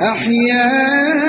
أحيانا